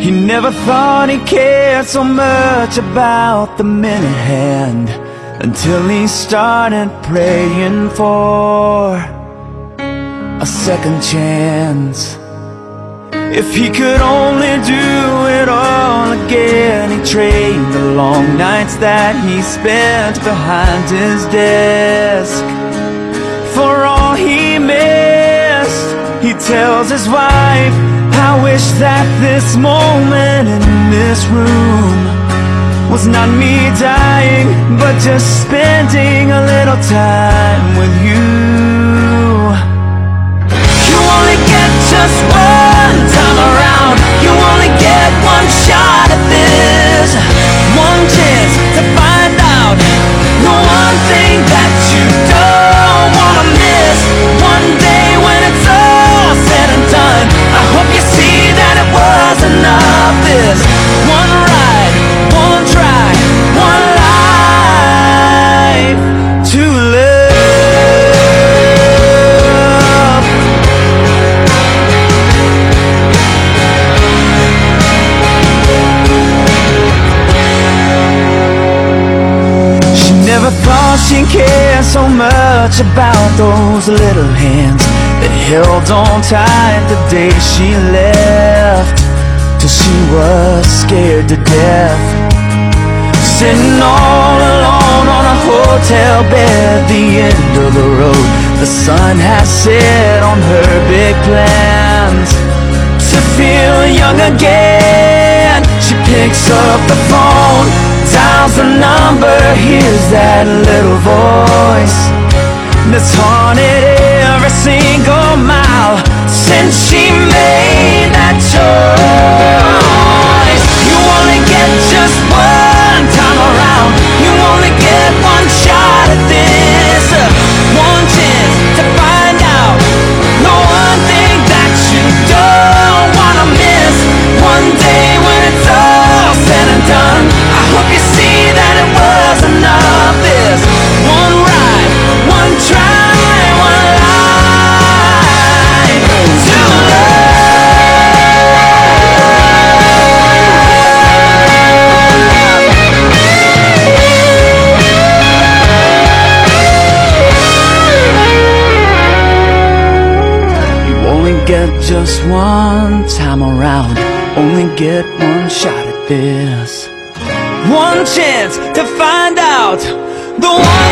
He never thought he cared so much about the minute hand until he started praying for a second chance. If he could only do it all again, he'd trade the long nights that he spent behind his desk for all he missed. He tells his wife, I wish that this moment in this room was not me dying, but just spending a little time with you. She'd care so much about those little hands that held on tight the day she left. Till she was scared to death. Sitting all alone on a hotel bed, the end of the road. The sun has set on her big plans to feel young again. She picks up the phone, hears that little voice that's haunted every single mile since she made that choice. Just one time around, only get one shot at this. One chance to find out the one